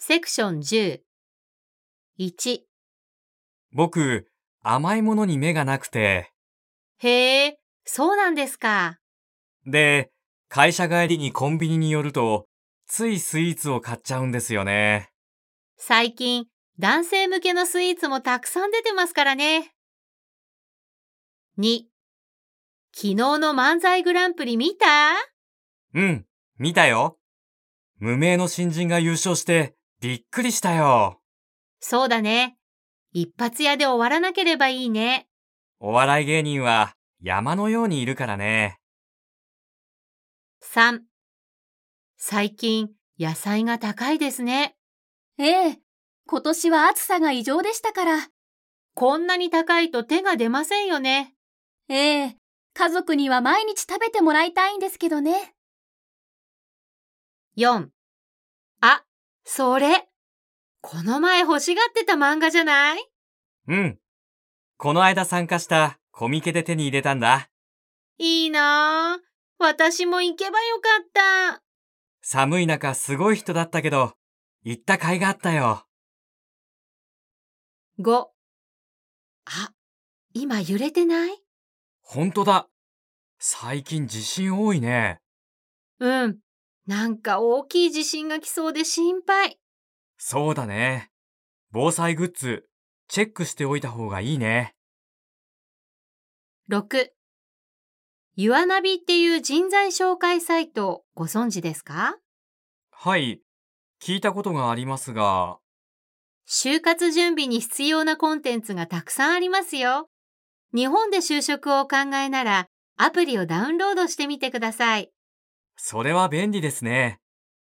セクション10。1。僕、甘いものに目がなくて。へえ、そうなんですか。で、会社帰りにコンビニに寄ると、ついスイーツを買っちゃうんですよね。最近、男性向けのスイーツもたくさん出てますからね。2。昨日の漫才グランプリ見た？うん、見たよ。無名の新人が優勝してびっくりしたよ。そうだね。一発屋で終わらなければいいね。お笑い芸人は山のようにいるからね。3。最近、野菜が高いですね。ええ、今年は暑さが異常でしたから。こんなに高いと手が出ませんよね。ええ、家族には毎日食べてもらいたいんですけどね。4。あ、それ。この前欲しがってた漫画じゃない？うん。この間参加したコミケで手に入れたんだ。いいなぁ。私も行けばよかった。寒い中すごい人だったけど、行った甲斐があったよ。5。あ、今揺れてない？ほんとだ。最近地震多いね。うん。なんか大きい地震が来そうで心配。そうだね。防災グッズ、チェックしておいた方がいいね。6。ユアナビっていう人材紹介サイトご存知ですか？はい。聞いたことがありますが、就活準備に必要なコンテンツがたくさんありますよ。日本で就職をお考えならアプリをダウンロードしてみてください。それは便利ですね。